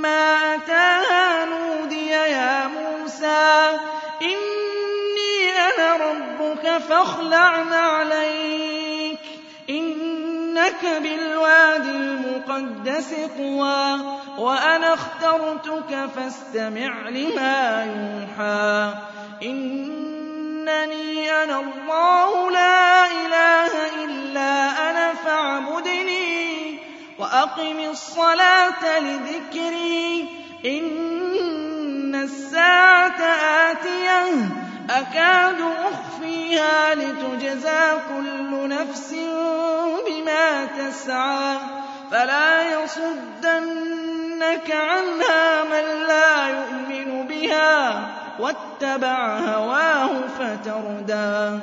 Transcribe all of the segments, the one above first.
فلما أتاها نودي يا موسى إني أنا ربك فاخلع نعليك إنك بالواد المقدس طوى وأنا اخترتك فاستمع لما يوحى إنني أنا الله لا إله إلا أنا فاعبدني وأقم الصلاة لذكري. إن الساعة آتية. أكاد أخفيها لتجزى كل نفس بما تسعى. فلا يصدنك عنها من لا يؤمن بها. واتبع هواه فتردى.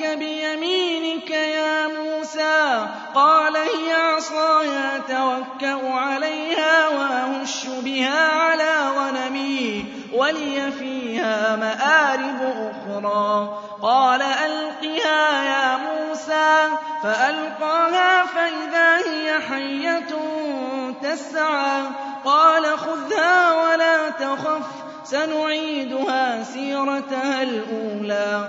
تلك بيمينك يا موسى؟ قال هي عصاي أتوكأ عليها وأهش بها على غنمي ولي فيها مآرب أخرى. قال ألقها يا موسى. فألقاها فإذا هي حية تسعى. قال خذها ولا تخف سنعيدها سيرتها الأولى.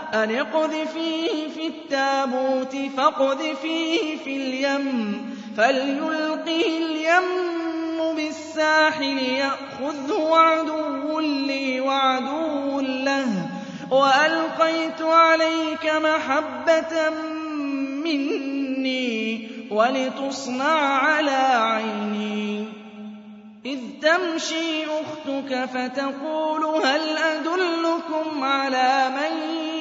أن اقذفيه في التابوت فاقذفيه في اليم فليلقه اليم بالساحل يأخذه عدو لي وعدو له وألقيت عليك محبة مني ولتصنع على عيني إذ تمشي أختك فتقول هل أدلكم على من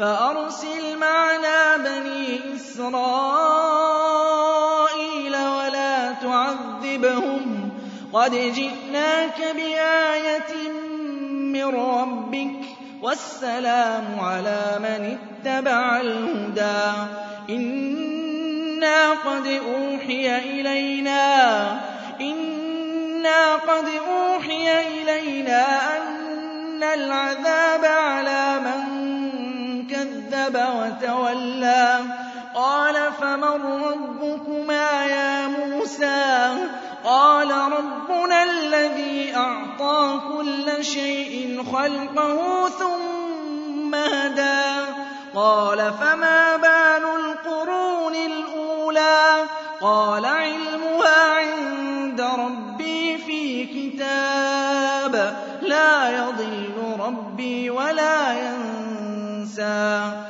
فأرسل معنا بني إسرائيل ولا تعذبهم. قد جئناك بآية من ربك والسلام على من اتبع الهدى. إنا قد أوحي إلينا إنا قد أوحي إلينا أن العذاب على كذب وتولى. قال فمن ربكما يا موسى؟ قال ربنا الذي أعطى كل شيء خلقه ثم هدى. قال فما بال القرون الأولى؟ قال علمها عند ربي في كتاب. لا يضل ربي ولا ينسى.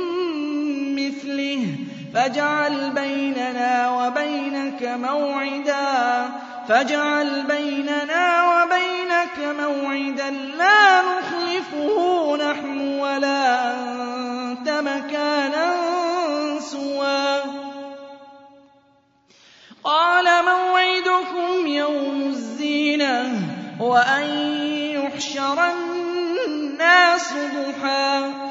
مثله فاجعل بيننا وبينك موعدا فاجعل بيننا وبينك موعدا لا نخلفه نحن ولا أنت مكانا سوى. قال موعدكم يوم الزينة وأن يحشر الناس ضحى.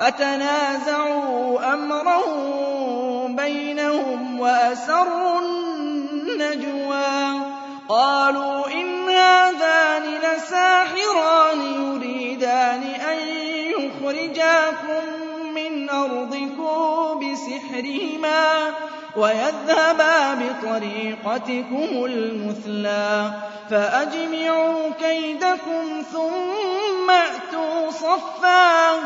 فتنازعوا أمرهم بينهم وأسروا النجوى. قالوا إن هذان لساحران يريدان أن يخرجاكم من أرضكم بسحرهما ويذهبا بطريقتكم المثلى. فأجمعوا كيدكم ثم أتوا صفا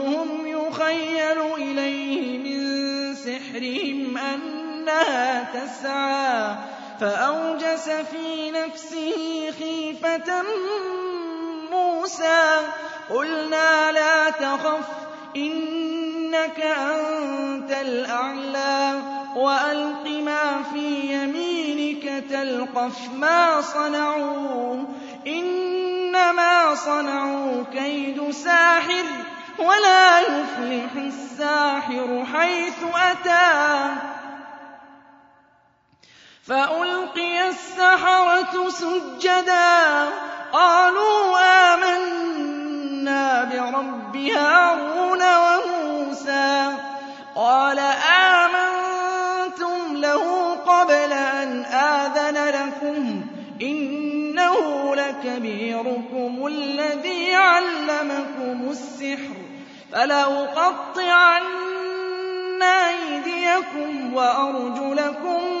أنها تسعى فأوجس في نفسه خيفة موسى قلنا لا تخف إِنَّكَ أَنتَ الْأَعْلَىٰ وَأَلْقِ مَا فِي يَمِينِكَ تَلْقَفْ مَا صَنَعُوا إِنَّمَا صَنَعُوا كَيْدُ سَاحِرٍ ۖ وَلَا يُفْلِحُ السَّاحِرُ حَيْثُ أَتَىٰ. فَأُلْقِيَ السَّحَرَةُ سُجَّدًا. قَالُوا آمَنَّا بِرَبِّ هَارُونَ وَمُوسَىٰ. قَالَ آمَنتُمْ لَهُ قَبْلَ أَنْ آذَنَ لَكُمْ ۖ. إِنَّهُ لَكَبِيرُكُمُ الَّذِي عَلَّمَكُمُ السِّحْرَ. فَلَأُقَطِّعَنَّ أَيْدِيَكُمْ وَأَرْجُلَكُم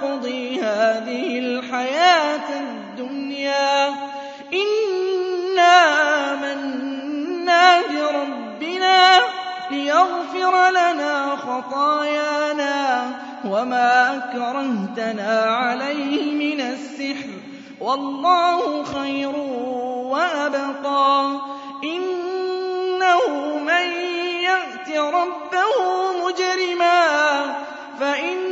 تَقْضِي هَٰذِهِ الْحَيَاةَ الدُّنْيَا ۖ. إِنَّا آمَنَّا بِرَبِّنَا لِيَغْفِرَ لَنَا خَطَايَانَا وَمَا أَكْرَهْتَنَا عَلَيْهِ مِنَ السِّحْرِ ۗ. وَاللَّهُ خَيْرٌ وَأَبْقَىٰ. إِنَّهُ مَن يَأْتِ رَبَّهُ مُجْرِمًا فَإِنَّ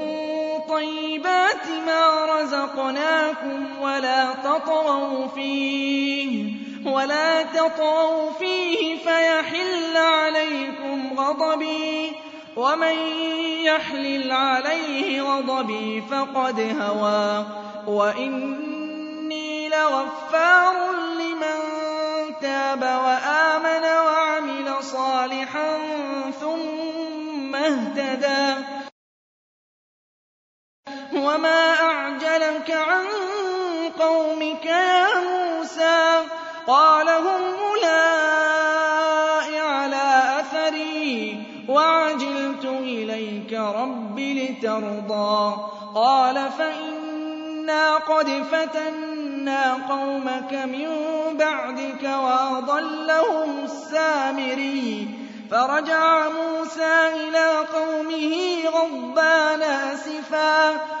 طَيِّبَاتِ مَا رَزَقْنَاكُمْ وَلَا تَطْغَوْا فِيهِ فَيَحِلَّ عَلَيْكُمْ غَضَبِي ۖ وَمَن يَحْلِلْ عَلَيْهِ غَضَبِي فَقَدْ هَوَىٰ. وَإِنِّي لَغَفَّارٌ لِّمَن تَابَ وَآمَنَ وَعَمِلَ صَالِحًا ثُمَّ اهْتَدَىٰ. وَمَا أَعْجَلَكَ عَن قَوْمِكَ يَا مُوسَىٰ قَالَ هُمْ أُولَاءِ عَلَىٰ أَثَرِي وَعَجِلْتُ إِلَيْكَ رَبِّ لِتَرْضَىٰ قَالَ فَإِنَّا قَدْ فَتَنَّا قَوْمَكَ مِن بَعْدِكَ وَأَضَلَّهُمُ السَّامِرِيُّ فَرَجَعَ مُوسَىٰ إِلَىٰ قَوْمِهِ غَضْبَانَ أَسِفًا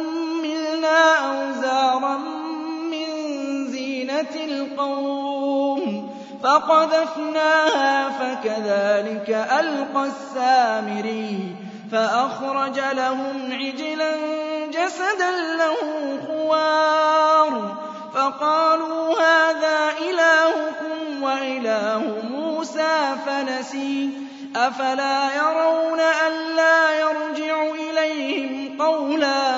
حُمِّلْنَا أَوْزَارًا مِّن زِينَةِ الْقَوْمِ فقذفناها فكذلك ألقى السامري فأخرج لهم عجلا جسدا له خوار فقالوا هذا إلهكم وإله موسى فنسي أفلا يرون ألا يرجع إليهم قولا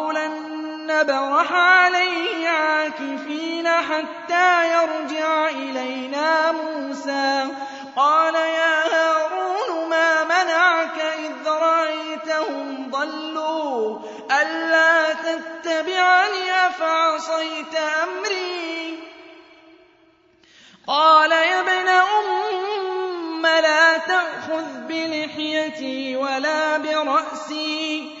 نَّبْرَحَ عَلَيْهِ عَاكِفِينَ حَتَّىٰ يَرْجِعَ إِلَيْنَا مُوسَىٰ. قَالَ يَا هَارُونُ مَا مَنَعَكَ إِذْ رَأَيْتَهُمْ ضَلُّوا؟ أَلَّا تَتَّبِعَنِ أَفَعَصَيْتَ أَمْرِي؟ قَالَ يَا ابْنَ أُمَّ لَا تَأْخُذْ بِلِحْيَتِي وَلَا بِرَأْسِي.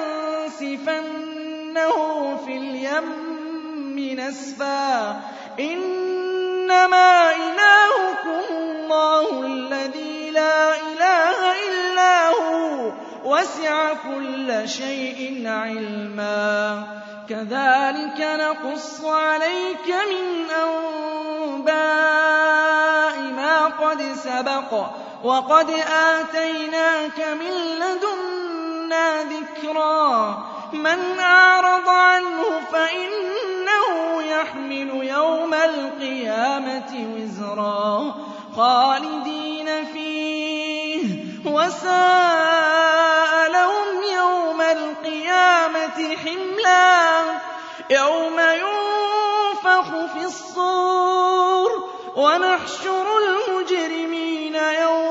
لَنَنسِفَنَّهُ فِي الْيَمِّ نَسْفًا. إِنَّمَا إِلَٰهُكُمُ اللَّهُ الَّذِي لَا إِلَٰهَ إِلَّا هُوَ. وَسِعَ كُلَّ شَيْءٍ عِلْمًا. كَذَٰلِكَ نَقُصُّ عَلَيْكَ مِنْ أَنبَاءِ مَا قَدْ سَبَقَ. وَقَدْ آتَيْنَاكَ مِن لَّدُنَّا ذِكْرًا. مَّنْ أَعْرَضَ عَنْهُ فَإِنَّهُ يَحْمِلُ يَوْمَ الْقِيَامَةِ وِزْرًا خَالِدِينَ فِيهِ وَسَاءَ لَهُمْ يَوْمَ الْقِيَامَةِ حِمْلًا يَوْمَ يُنفَخُ فِي الصُّورِ وَنَحْشُرُ الْمُجْرِمِينَ يَوْمَئِذٍ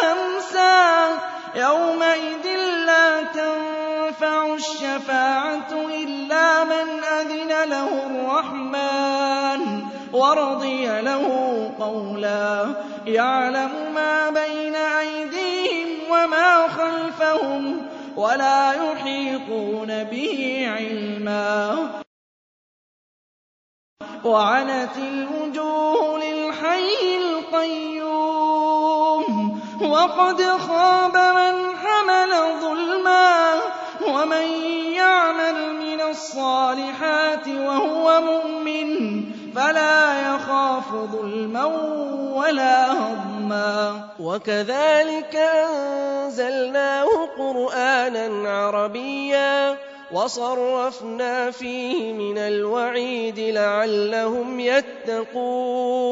يَوْمَئِذٍ لَّا تَنفَعُ الشَّفَاعَةُ إِلَّا مَنْ أَذِنَ لَهُ الرَّحْمَٰنُ وَرَضِيَ لَهُ قَوْلًا. يَعْلَمُ مَا بَيْنَ أَيْدِيهِمْ وَمَا خَلْفَهُمْ وَلَا يُحِيطُونَ بِهِ عِلْمًا. وَعَنَتِ الْوُجُوهُ لِلْحَيِّ الْقَيُّومِ. وَقَدْ خَابَ مَنْ حَمَلَ ظُلْمًا وَمَن يَعْمَلْ مِنَ الصَّالِحَاتِ وَهُوَ مُؤْمِنٌ فَلَا يَخَافُ ظُلْمًا وَلَا هَضْمًا. وكذلك أنزلناه قرآنا عربيا وصرفنا فيه من الوعيد لعلهم يتقون.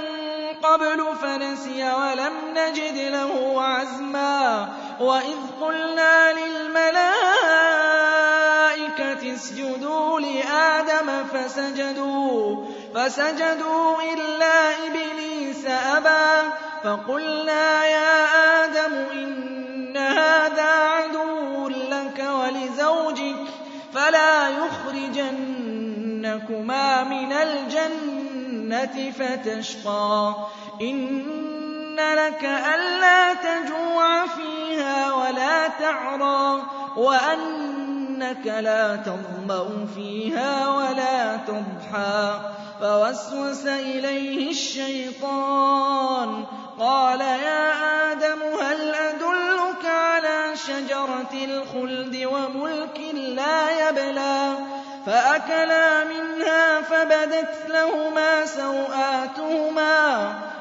قبل فنسي ولم نجد له عزما وإذ قلنا للملائكة اسجدوا لآدم فسجدوا فسجدوا إلا إبليس أبى فقلنا يا آدم إن هذا عدو لك ولزوجك فلا يخرجنكما من الجنة فتشقى. إن لك ألا تجوع فيها ولا تعرى وأنك لا تظمأ فيها ولا تضحى فوسوس إليه الشيطان قال يا آدم هل أدلك على شجرة الخلد وملك لا يبلى فأكلا منها فبدت لهما سوآتهما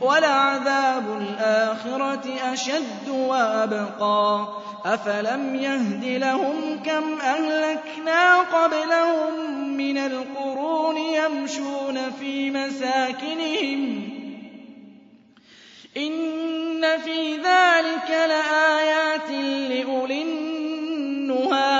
وَلَعَذَابُ الْآخِرَةِ أَشَدُّ وَأَبْقَىٰ. أَفَلَمْ يَهْدِ لَهُمْ كَمْ أَهْلَكْنَا قَبْلَهُم مِّنَ الْقُرُونِ يَمْشُونَ فِي مَسَاكِنِهِمْ ۚ. إِنَّ فِي ذَٰلِكَ لَآيَاتٍ لِّأُولِي النُّهَىٰ.